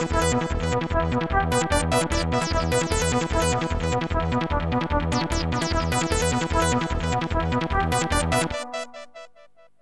you